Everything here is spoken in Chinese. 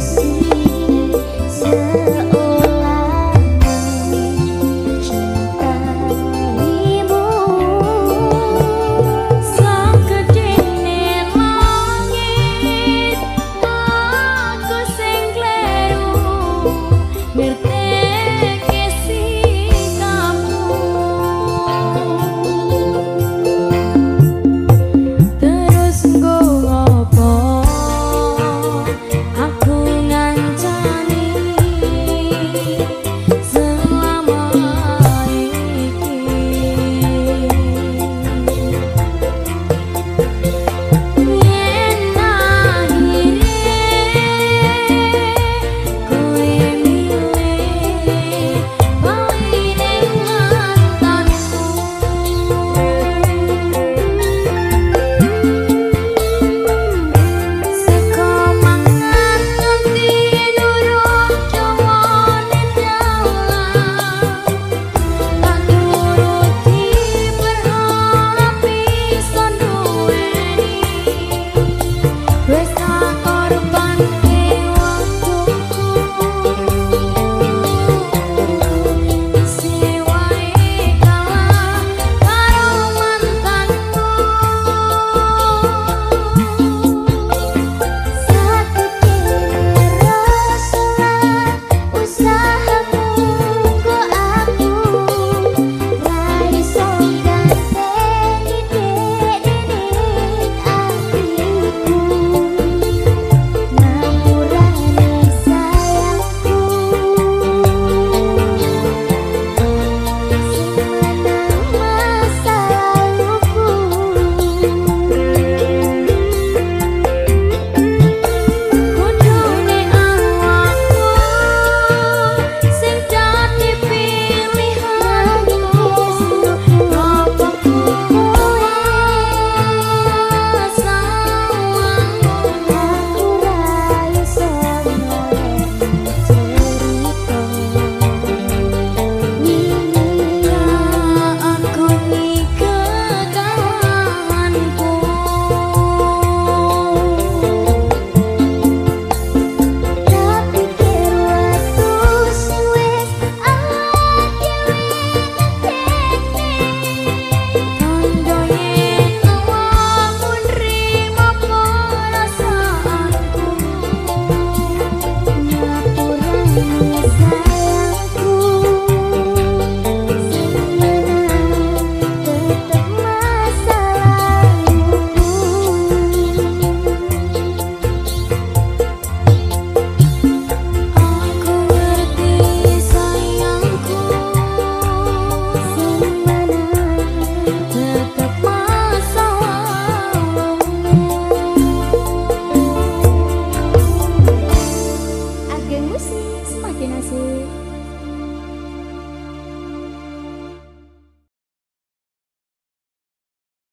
心